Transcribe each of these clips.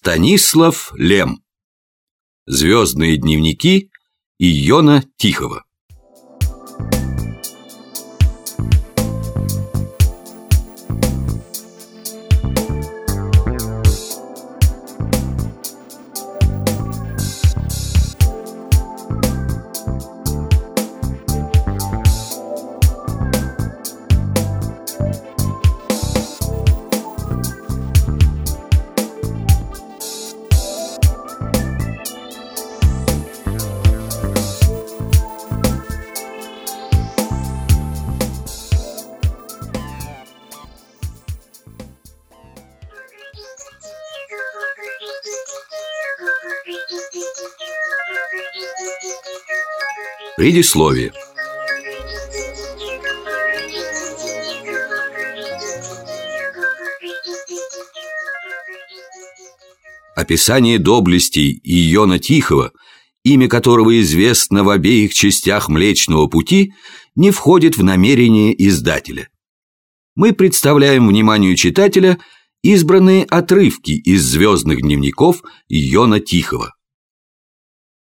Станислав Лем. Звездные дневники Иона Тихого Предисловие Описание доблестей Иона Тихого, имя которого известно в обеих частях Млечного Пути, не входит в намерение издателя. Мы представляем вниманию читателя избранные отрывки из звездных дневников Иона Тихого.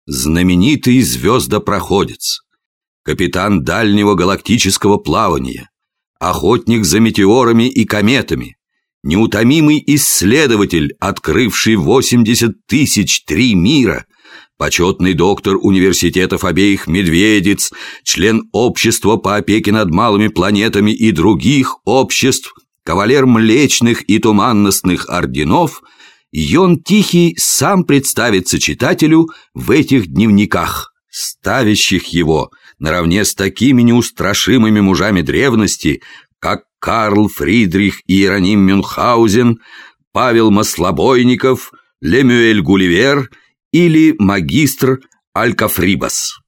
Знаменитый звездопроходец, капитан дальнего галактического плавания, охотник за метеорами и кометами, неутомимый исследователь, открывший 80 тысяч три мира, почетный доктор университетов обеих медведиц, член общества по опеке над малыми планетами и других обществ, кавалер млечных и туманностных орденов – Йон Тихий сам представится читателю в этих дневниках, ставящих его наравне с такими неустрашимыми мужами древности, как Карл Фридрих Иероним Мюнхгаузен, Павел Маслобойников, Лемюэль Гулливер или магистр Алькафрибас.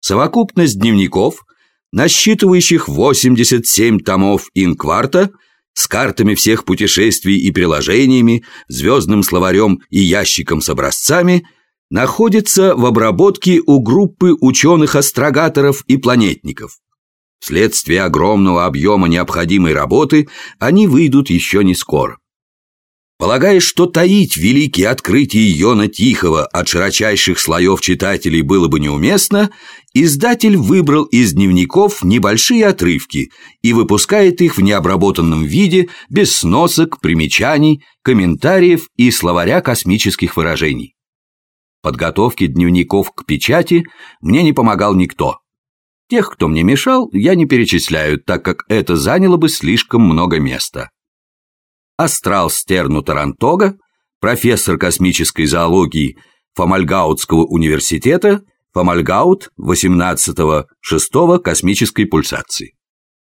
Совокупность дневников, насчитывающих 87 томов инкварта – с картами всех путешествий и приложениями, звездным словарем и ящиком с образцами, находится в обработке у группы ученых-астрогаторов и планетников. Вследствие огромного объема необходимой работы они выйдут еще не скоро. Полагая, что таить великие открытия Йона Тихого от широчайших слоев читателей было бы неуместно, издатель выбрал из дневников небольшие отрывки и выпускает их в необработанном виде без сносок, примечаний, комментариев и словаря космических выражений. Подготовке дневников к печати мне не помогал никто. Тех, кто мне мешал, я не перечисляю, так как это заняло бы слишком много места. Астрал Стерну Тарантога, профессор космической зоологии Фомальгаутского университета, Фомальгаут 18-6 космической пульсации.